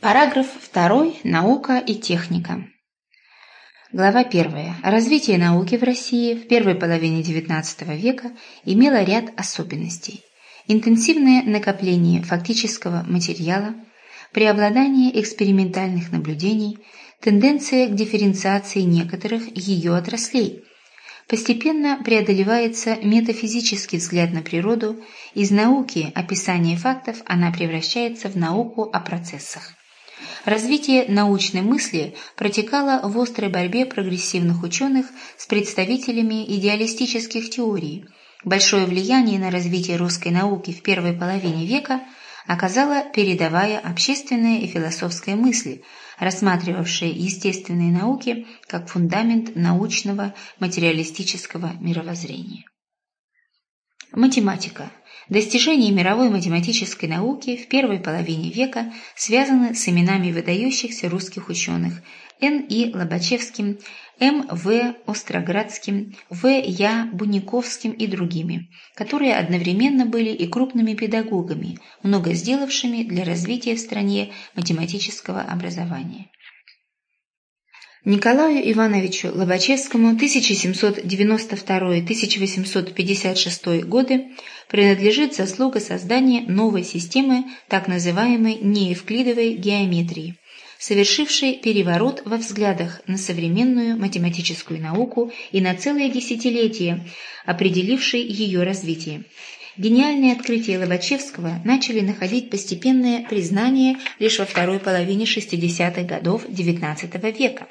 Параграф 2. Наука и техника. Глава 1. Развитие науки в России в первой половине XIX века имело ряд особенностей. Интенсивное накопление фактического материала, преобладание экспериментальных наблюдений, тенденция к дифференциации некоторых ее отраслей. Постепенно преодолевается метафизический взгляд на природу, из науки описания фактов она превращается в науку о процессах. Развитие научной мысли протекало в острой борьбе прогрессивных ученых с представителями идеалистических теорий. Большое влияние на развитие русской науки в первой половине века оказала передовая общественная и философская мысль, рассматривавшая естественные науки как фундамент научного материалистического мировоззрения. Математика – Достижения мировой математической науки в первой половине века связаны с именами выдающихся русских ученых Н. И. Лобачевским, М. В. Остроградским, В. Я. Буниковским и другими, которые одновременно были и крупными педагогами, много сделавшими для развития в стране математического образования. Николаю Ивановичу Лобачевскому 1792-1856 годы принадлежит заслуга создания новой системы так называемой неевклидовой геометрии, совершившей переворот во взглядах на современную математическую науку и на целое десятилетие определившей ее развитие. Гениальные открытия Лобачевского начали находить постепенное признание лишь во второй половине 60-х годов XIX века.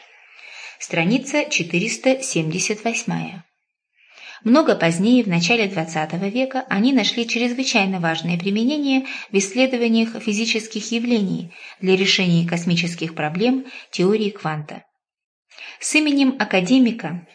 Страница 478. Много позднее, в начале XX века, они нашли чрезвычайно важное применение в исследованиях физических явлений для решения космических проблем теории кванта. С именем академика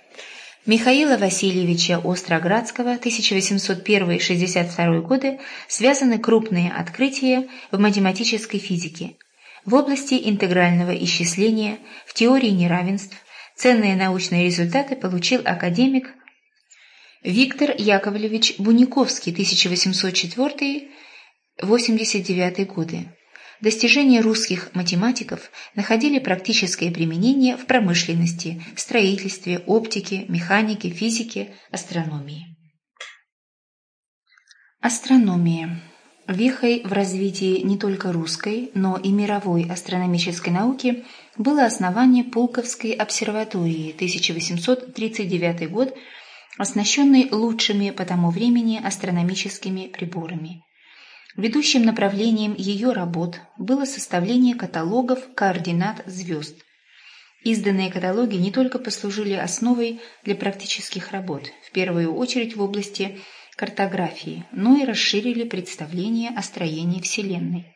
Михаила Васильевича Остроградского 1801-62 годы связаны крупные открытия в математической физике, в области интегрального исчисления, в теории неравенств, Ценные научные результаты получил академик Виктор Яковлевич Буниковский, 1804-89 годы. Достижения русских математиков находили практическое применение в промышленности, строительстве, оптике, механике, физике, астрономии. Астрономия. Вехой в развитии не только русской, но и мировой астрономической науки было основание Пулковской обсерватории 1839 год, оснащенной лучшими по тому времени астрономическими приборами. Ведущим направлением ее работ было составление каталогов координат звезд. Изданные каталоги не только послужили основой для практических работ, в первую очередь в области картографии, но и расширили представление о строении Вселенной.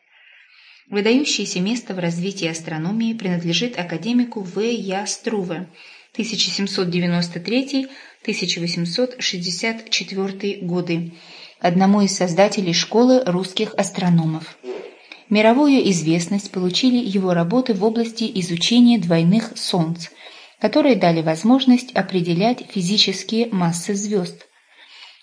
Выдающееся место в развитии астрономии принадлежит академику В. Я. Струве 1793-1864 годы, одному из создателей школы русских астрономов. Мировую известность получили его работы в области изучения двойных солнц, которые дали возможность определять физические массы звезд,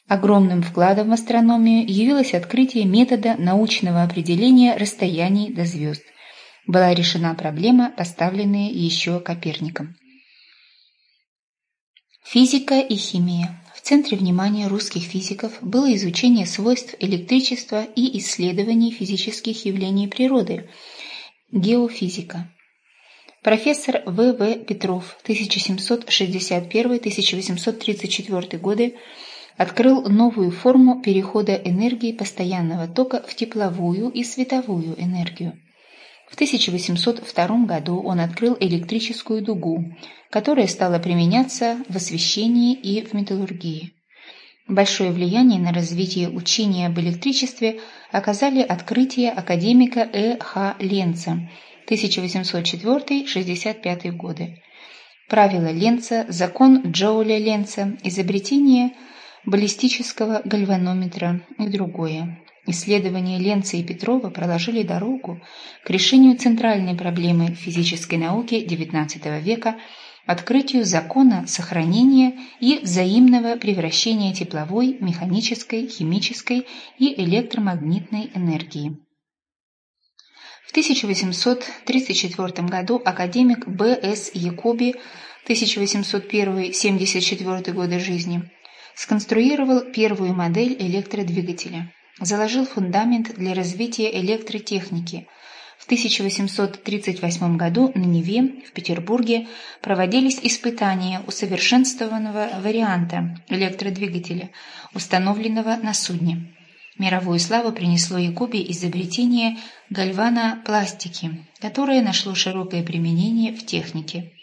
Огромным вкладом в астрономию явилось открытие метода научного определения расстояний до звезд. Была решена проблема, поставленная еще Коперником. Физика и химия. В центре внимания русских физиков было изучение свойств электричества и исследование физических явлений природы. Геофизика. Профессор В. В. Петров, 1761-1834 годы, открыл новую форму перехода энергии постоянного тока в тепловую и световую энергию. В 1802 году он открыл электрическую дугу, которая стала применяться в освещении и в металлургии. Большое влияние на развитие учения об электричестве оказали открытия академика Э. Х. Ленца 1804-65 годы. Правила Ленца, закон Джоуля Ленца, изобретение – баллистического гальванометра и другое. Исследования Ленца и Петрова проложили дорогу к решению центральной проблемы физической науки XIX века – открытию закона сохранения и взаимного превращения тепловой, механической, химической и электромагнитной энергии. В 1834 году академик Б.С. Якуби 1801-74 годы жизни сконструировал первую модель электродвигателя, заложил фундамент для развития электротехники. В 1838 году на Неве в Петербурге проводились испытания усовершенствованного варианта электродвигателя, установленного на судне. Мировую славу принесло Якубе изобретение гальванопластики, которое нашло широкое применение в технике.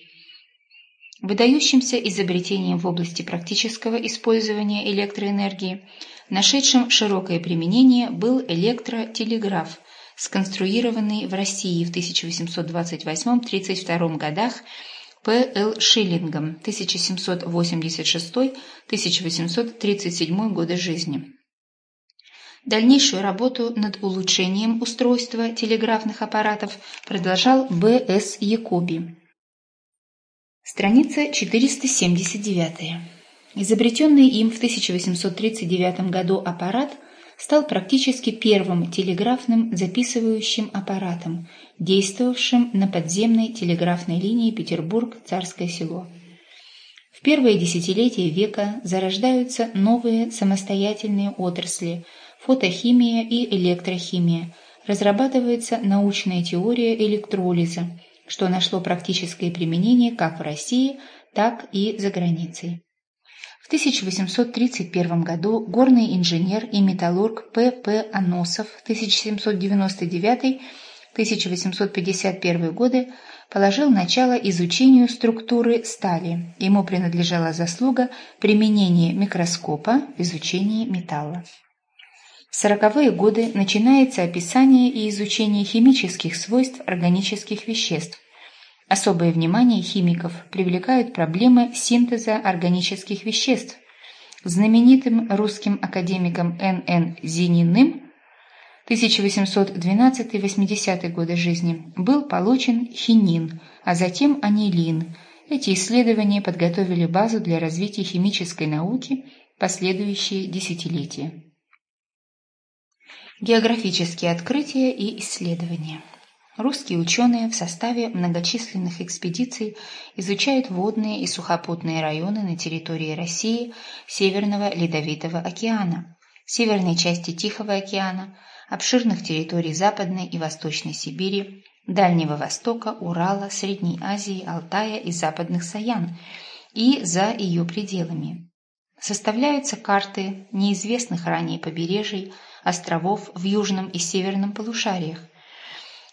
Выдающимся изобретением в области практического использования электроэнергии, нашедшим широкое применение, был электротелеграф, сконструированный в России в 1828-32 годах П. Л. Шиллингом 1786-1837 годы жизни. Дальнейшую работу над улучшением устройства телеграфных аппаратов продолжал Б. С. Якоби. Страница 479. Изобретенный им в 1839 году аппарат стал практически первым телеграфным записывающим аппаратом, действовавшим на подземной телеграфной линии Петербург-Царское село. В первые десятилетия века зарождаются новые самостоятельные отрасли – фотохимия и электрохимия, разрабатывается научная теория электролиза, что нашло практическое применение как в России, так и за границей. В 1831 году горный инженер и металлург П. П. Аносов 1799-1851 годы положил начало изучению структуры стали. Ему принадлежала заслуга применения микроскопа в изучении металла. Сороковые годы начинается описание и изучение химических свойств органических веществ. Особое внимание химиков привлекают проблемы синтеза органических веществ. Знаменитым русским академиком Н.Н. Зининым 1812-80 годы жизни был получен хинин, а затем анилин. Эти исследования подготовили базу для развития химической науки последующие десятилетия. Географические открытия и исследования. Русские ученые в составе многочисленных экспедиций изучают водные и сухопутные районы на территории России Северного Ледовитого океана, северной части Тихого океана, обширных территорий Западной и Восточной Сибири, Дальнего Востока, Урала, Средней Азии, Алтая и Западных Саян и за ее пределами. Составляются карты неизвестных ранее побережий, островов в южном и северном полушариях.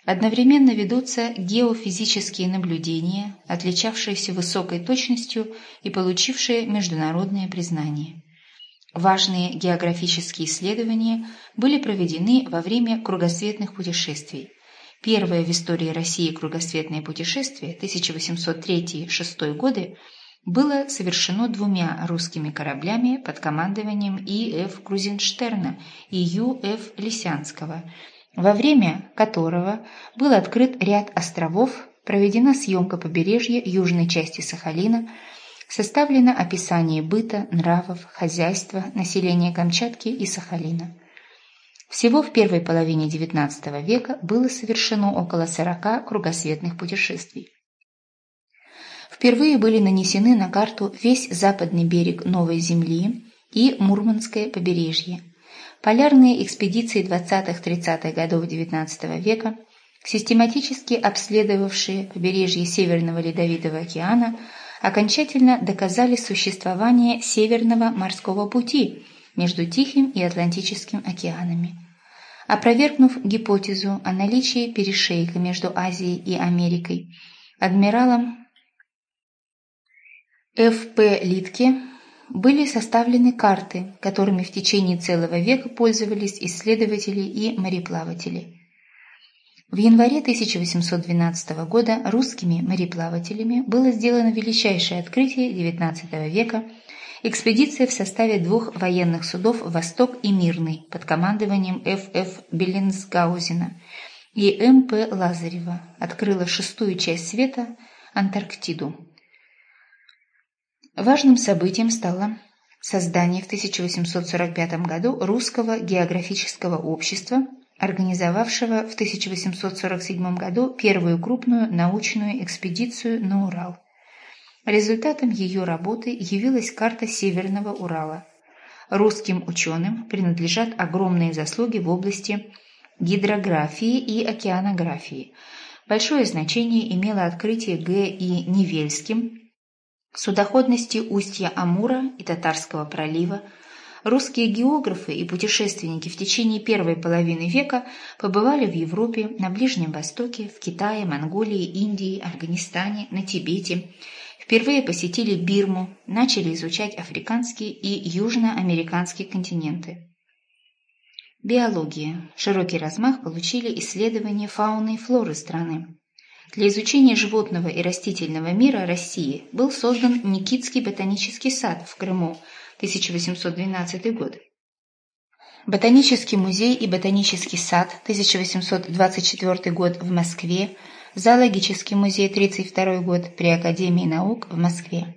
Одновременно ведутся геофизические наблюдения, отличавшиеся высокой точностью и получившие международное признание. Важные географические исследования были проведены во время кругосветных путешествий. Первое в истории России кругосветное путешествие 1803-6 годы было совершено двумя русскими кораблями под командованием И.Ф. Крузенштерна и Ю.Ф. Лисянского, во время которого был открыт ряд островов, проведена съемка побережья южной части Сахалина, составлено описание быта, нравов, хозяйства, населения Камчатки и Сахалина. Всего в первой половине XIX века было совершено около 40 кругосветных путешествий. Впервые были нанесены на карту весь западный берег Новой Земли и Мурманское побережье. Полярные экспедиции 20-30-х годов XIX века, систематически обследовавшие побережье Северного Ледовитого океана, окончательно доказали существование Северного морского пути между Тихим и Атлантическим океанами. Опровергнув гипотезу о наличии перешейка между Азией и Америкой, адмиралом Ф.П. Литке были составлены карты, которыми в течение целого века пользовались исследователи и мореплаватели. В январе 1812 года русскими мореплавателями было сделано величайшее открытие XIX века – экспедиция в составе двух военных судов «Восток» и «Мирный» под командованием Ф.Ф. Беллинсгаузена и М.П. Лазарева открыла шестую часть света – Антарктиду. Важным событием стало создание в 1845 году Русского географического общества организовавшего в 1847 году первую крупную научную экспедицию на Урал. Результатом ее работы явилась карта Северного Урала. Русским ученым принадлежат огромные заслуги в области гидрографии и океанографии. Большое значение имело открытие Г. и Невельским судоходности устья Амура и Татарского пролива, русские географы и путешественники в течение первой половины века побывали в Европе, на Ближнем Востоке, в Китае, Монголии, Индии, Афганистане, на Тибете, впервые посетили Бирму, начали изучать африканские и южноамериканские континенты. Биология. Широкий размах получили исследования фауны и флоры страны. Для изучения животного и растительного мира России был создан Никитский ботанический сад в Крыму, 1812 год. Ботанический музей и ботанический сад, 1824 год в Москве, Зоологический музей, 32 год при Академии наук в Москве.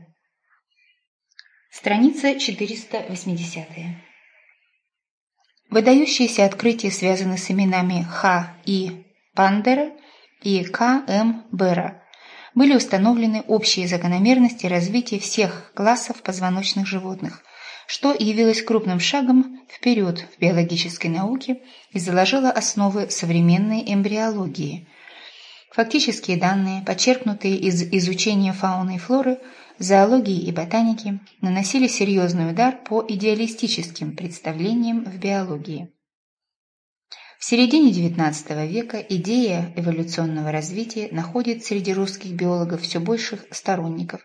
Страница 480. Выдающиеся открытия связаны с именами Х. и Пандера и К. М. Бера. Были установлены общие закономерности развития всех классов позвоночных животных, что явилось крупным шагом вперед в биологической науке и заложило основы современной эмбриологии. Фактические данные, подчеркнутые из изучения фауны и флоры, зоологии и ботаники, наносили серьезный удар по идеалистическим представлениям в биологии. В середине XIX века идея эволюционного развития находит среди русских биологов все больших сторонников.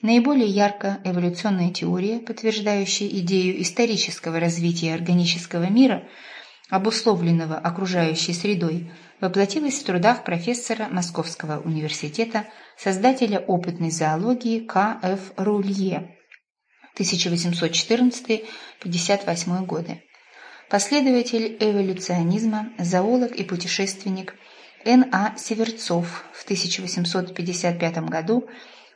Наиболее ярко эволюционная теория, подтверждающая идею исторического развития органического мира, обусловленного окружающей средой, воплотилась в трудах профессора Московского университета, создателя опытной зоологии К. Ф. Рулье 1814-58 годы последователь эволюционизма, зоолог и путешественник Н.А. Северцов в 1855 году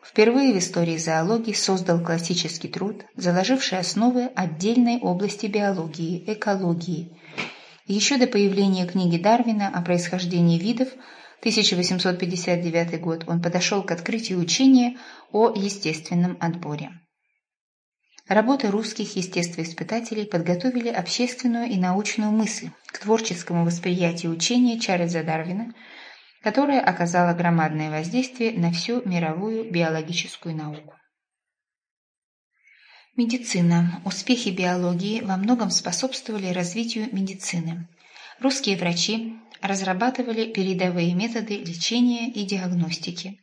впервые в истории зоологии создал классический труд, заложивший основы отдельной области биологии – экологии. Еще до появления книги Дарвина о происхождении видов 1859 год он подошел к открытию учения о естественном отборе. Работы русских естествоиспытателей подготовили общественную и научную мысль к творческому восприятию учения Чарльза Дарвина, которое оказало громадное воздействие на всю мировую биологическую науку. Медицина. Успехи биологии во многом способствовали развитию медицины. Русские врачи разрабатывали передовые методы лечения и диагностики.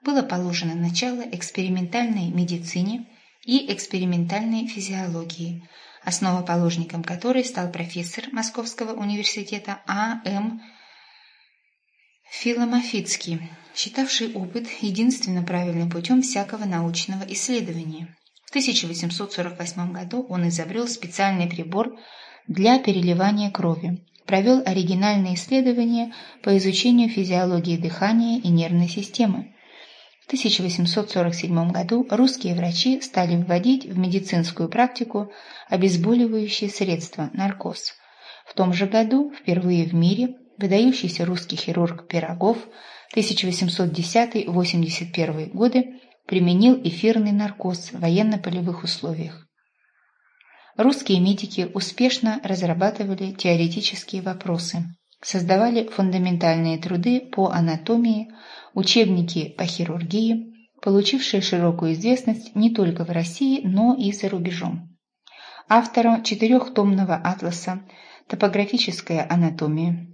Было положено начало экспериментальной медицине – и экспериментальной физиологии, основоположником которой стал профессор Московского университета А.М. Филомофицкий, считавший опыт единственно правильным путем всякого научного исследования. В 1848 году он изобрел специальный прибор для переливания крови, провел оригинальные исследования по изучению физиологии дыхания и нервной системы, 1847 году русские врачи стали вводить в медицинскую практику обезболивающие средства – наркоз. В том же году впервые в мире выдающийся русский хирург Пирогов 1810-81 годы применил эфирный наркоз в военно-полевых условиях. Русские медики успешно разрабатывали теоретические вопросы, создавали фундаментальные труды по анатомии, учебники по хирургии, получившие широкую известность не только в России, но и за рубежом. Автором четырехтомного атласа «Топографическая анатомия»,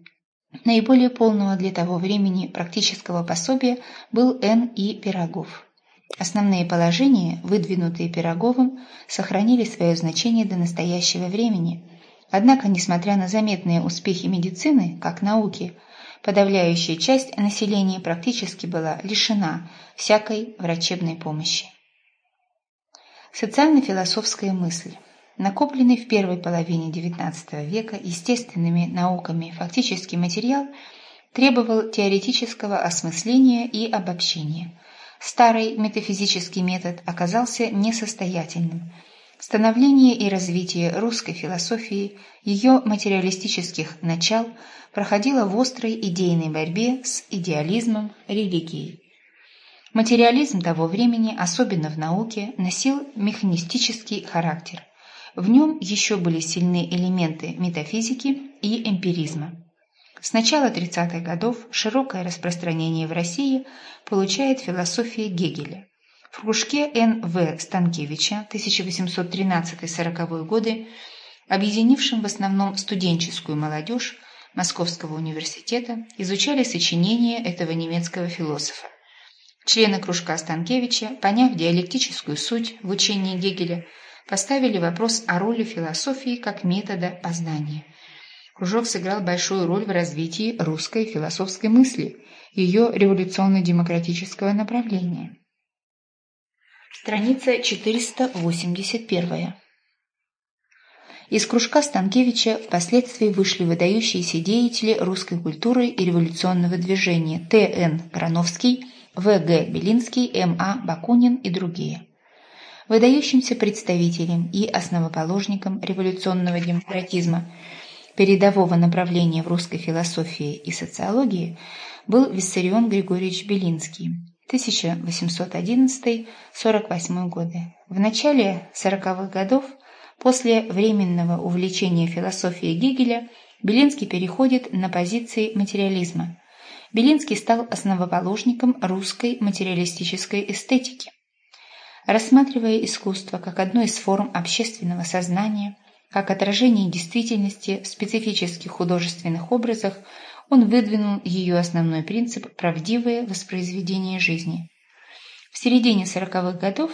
наиболее полного для того времени практического пособия был Н. И. Пирогов. Основные положения, выдвинутые Пироговым, сохранили свое значение до настоящего времени. Однако, несмотря на заметные успехи медицины, как науки, подавляющая часть населения практически была лишена всякой врачебной помощи. Социально-философская мысль. Накопленный в первой половине XIX века естественными науками фактический материал требовал теоретического осмысления и обобщения. Старый метафизический метод оказался несостоятельным. Становление и развитие русской философии, ее материалистических начал проходило в острой идейной борьбе с идеализмом религии. Материализм того времени, особенно в науке, носил механистический характер. В нем еще были сильны элементы метафизики и эмпиризма. С начала 30-х годов широкое распространение в России получает философия Гегеля. В кружке Н.В. Станкевича 1813-40 годы, объединившем в основном студенческую молодежь Московского университета, изучали сочинения этого немецкого философа. Члены кружка Станкевича, поняв диалектическую суть в учении Гегеля, поставили вопрос о роли философии как метода познания. Кружок сыграл большую роль в развитии русской философской мысли, ее революционно-демократического направления. Страница 481. Из кружка Станкевича впоследствии вышли выдающиеся деятели русской культуры и революционного движения Т.Н. Грановский, В.Г. Белинский, М.А. Бакунин и другие. Выдающимся представителем и основоположником революционного демократизма передового направления в русской философии и социологии был Виссарион Григорьевич Белинский, 1811-48 годы. В начале 40-х годов, после временного увлечения философией Гегеля, Белинский переходит на позиции материализма. Белинский стал основоположником русской материалистической эстетики. Рассматривая искусство как одну из форм общественного сознания, как отражение действительности в специфических художественных образах, он выдвинул ее основной принцип – правдивое воспроизведение жизни. В середине сороковых годов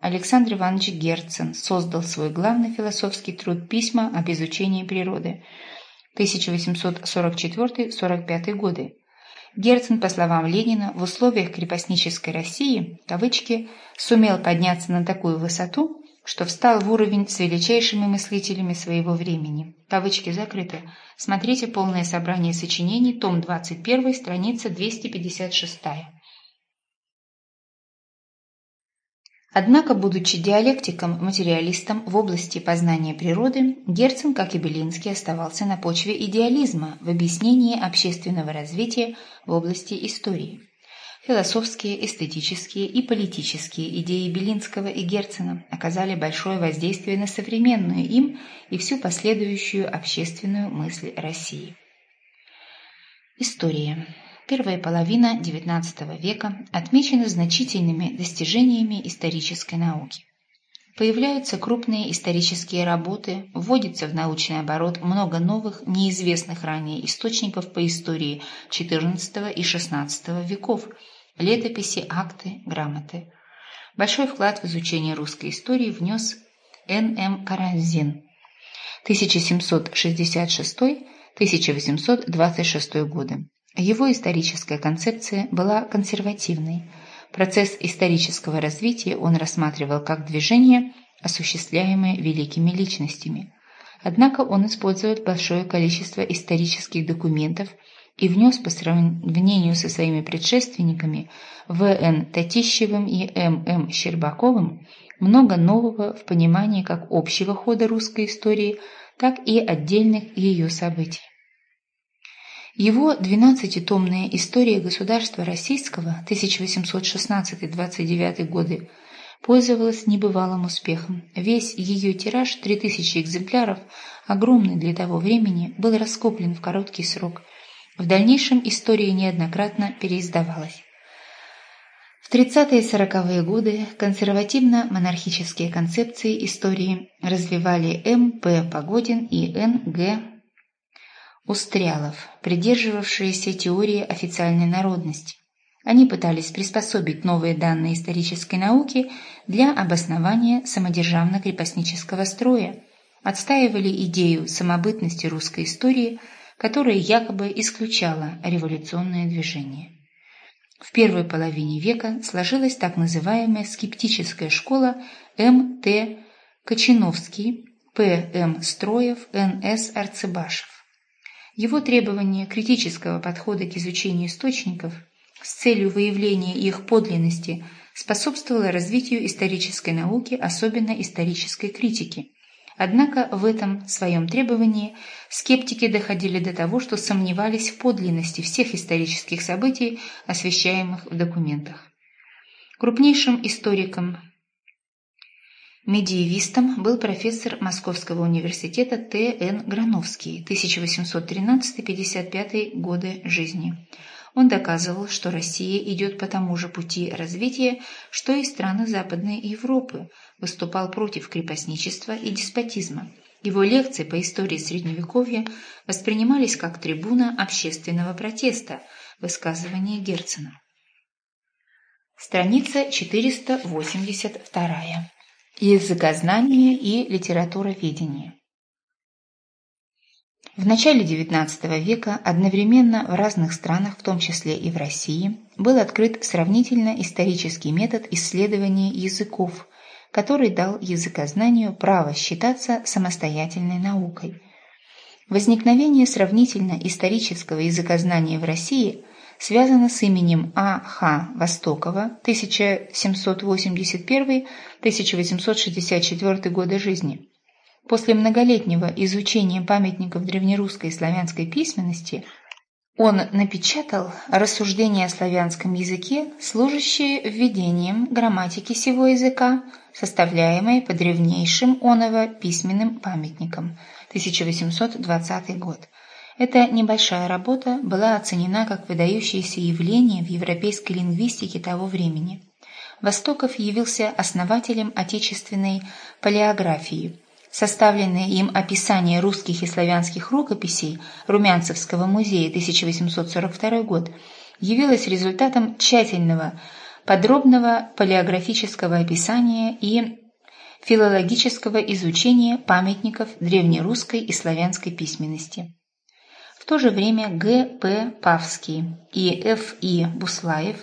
Александр Иванович Герцен создал свой главный философский труд «Письма об изучении природы» 1844-45 годы. Герцен, по словам Ленина, в условиях крепостнической России, кавычки, сумел подняться на такую высоту, что встал в уровень с величайшими мыслителями своего времени. Кавычки закрыты. Смотрите полное собрание сочинений, том 21, страница 256. Однако, будучи диалектиком-материалистом в области познания природы, Герцен, как и Белинский, оставался на почве идеализма в объяснении общественного развития в области истории. Философские, эстетические и политические идеи Белинского и Герцена оказали большое воздействие на современную им и всю последующую общественную мысль России. История. Первая половина XIX века отмечена значительными достижениями исторической науки. Появляются крупные исторические работы, вводится в научный оборот много новых, неизвестных ранее источников по истории XIV и XVI веков, летописи, акты, грамоты. Большой вклад в изучение русской истории внес Н.М. Каразин 1766-1826 годы. Его историческая концепция была консервативной – Процесс исторического развития он рассматривал как движение, осуществляемое великими личностями. Однако он использует большое количество исторических документов и внес по сравнению со своими предшественниками В.Н. Татищевым и М.М. Щербаковым много нового в понимании как общего хода русской истории, так и отдельных ее событий. Его двенадцатитомная «История государства российского» 1816-29 годы пользовалась небывалым успехом. Весь ее тираж, 3000 экземпляров, огромный для того времени, был раскоплен в короткий срок. В дальнейшем история неоднократно переиздавалась. В 30-е и 40-е годы консервативно-монархические концепции истории развивали М. П. Погодин и Н. Г. Устрялов, придерживавшиеся теории официальной народности. Они пытались приспособить новые данные исторической науки для обоснования самодержавно-крепостнического строя, отстаивали идею самобытности русской истории, которая якобы исключала революционное движение. В первой половине века сложилась так называемая скептическая школа М. Т. Кочиновский, П. М. Строев, Н. С. Арцебашев. Его требование критического подхода к изучению источников с целью выявления их подлинности способствовало развитию исторической науки, особенно исторической критики. Однако в этом своем требовании скептики доходили до того, что сомневались в подлинности всех исторических событий, освещаемых в документах. Крупнейшим историком Медиевистом был профессор Московского университета Т.Н. Грановский, 1813-55 годы жизни. Он доказывал, что Россия идет по тому же пути развития, что и страны Западной Европы, выступал против крепостничества и деспотизма. Его лекции по истории Средневековья воспринимались как трибуна общественного протеста, высказывание Герцена. Страница 482. Языкознание и литературоведение. В начале XIX века одновременно в разных странах, в том числе и в России, был открыт сравнительно исторический метод исследования языков, который дал языкознанию право считаться самостоятельной наукой. Возникновение сравнительно исторического языкознания в России связано с именем А. Х. Востокова 1781-1864 годы жизни – После многолетнего изучения памятников древнерусской и славянской письменности он напечатал рассуждения о славянском языке, служащие введением грамматики сего языка, составляемой по древнейшим оново письменным памятникам, 1820 год. Эта небольшая работа была оценена как выдающееся явление в европейской лингвистике того времени. Востоков явился основателем отечественной палеографии – Составленное им описание русских и славянских рукописей Румянцевского музея 1842 год явилось результатом тщательного, подробного палеографического описания и филологического изучения памятников древнерусской и славянской письменности. В то же время Г. П. Павский и Ф. И. Буслаев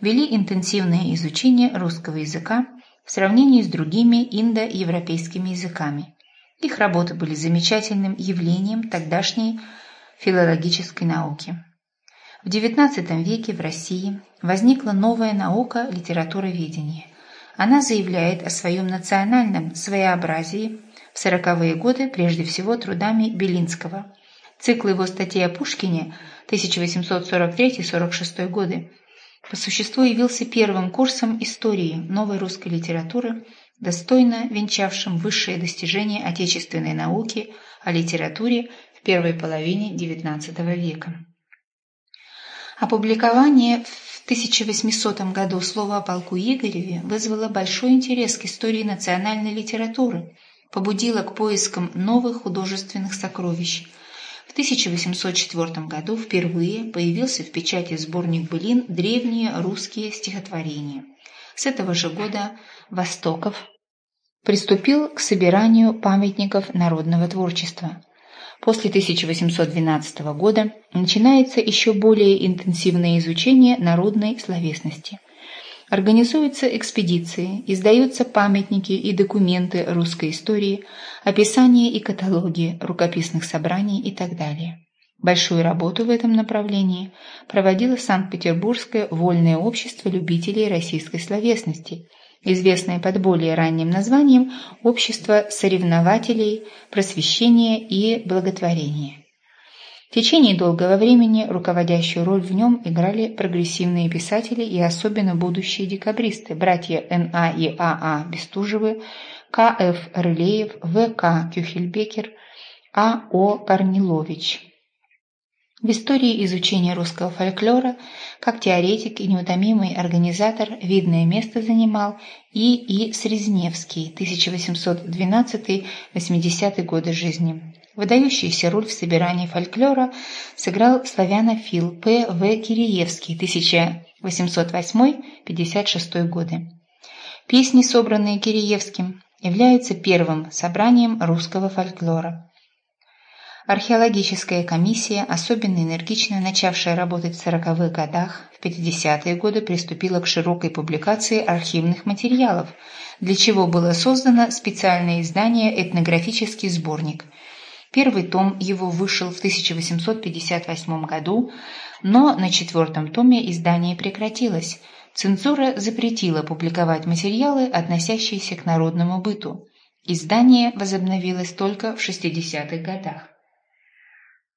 вели интенсивное изучение русского языка в сравнении с другими индоевропейскими языками. Их работы были замечательным явлением тогдашней филологической науки. В XIX веке в России возникла новая наука литературоведения. Она заявляет о своем национальном своеобразии в сороковые годы прежде всего трудами Белинского. Цикл его статей о Пушкине 1843-46 годы по существу явился первым курсом истории новой русской литературы – достойно венчавшим высшие достижения отечественной науки о литературе в первой половине XIX века. Опубликование в 1800 году слова о полку Игореве вызвало большой интерес к истории национальной литературы, побудило к поискам новых художественных сокровищ. В 1804 году впервые появился в печати сборник былин «Древние русские стихотворения». С этого же года Востоков приступил к собиранию памятников народного творчества. После 1812 года начинается еще более интенсивное изучение народной словесности. Организуются экспедиции, издаются памятники и документы русской истории, описания и каталоги рукописных собраний и так далее. Большую работу в этом направлении проводило Санкт-Петербургское вольное общество любителей российской словесности – известное под более ранним названием «Общество соревнователей, просвещения и благотворения». В течение долгого времени руководящую роль в нем играли прогрессивные писатели и особенно будущие декабристы, братья Н.А. и А.А. Бестужевы, К.Ф. Рылеев, В.К. Кюхельбекер, А.О. Корнилович. В истории изучения русского фольклора, как теоретик и неутомимый организатор, видное место занимал И. И. Срезневский, 1812-80 годы жизни. Выдающуюся роль в собирании фольклора сыграл славянофил П. В. Киреевский, 1808-56 годы. Песни, собранные Киреевским, являются первым собранием русского фольклора. Археологическая комиссия, особенно энергично начавшая работать в 40-х годах, в 50-е годы приступила к широкой публикации архивных материалов, для чего было создано специальное издание «Этнографический сборник». Первый том его вышел в 1858 году, но на четвертом томе издание прекратилось. цензура запретила публиковать материалы, относящиеся к народному быту. Издание возобновилось только в 60-х годах.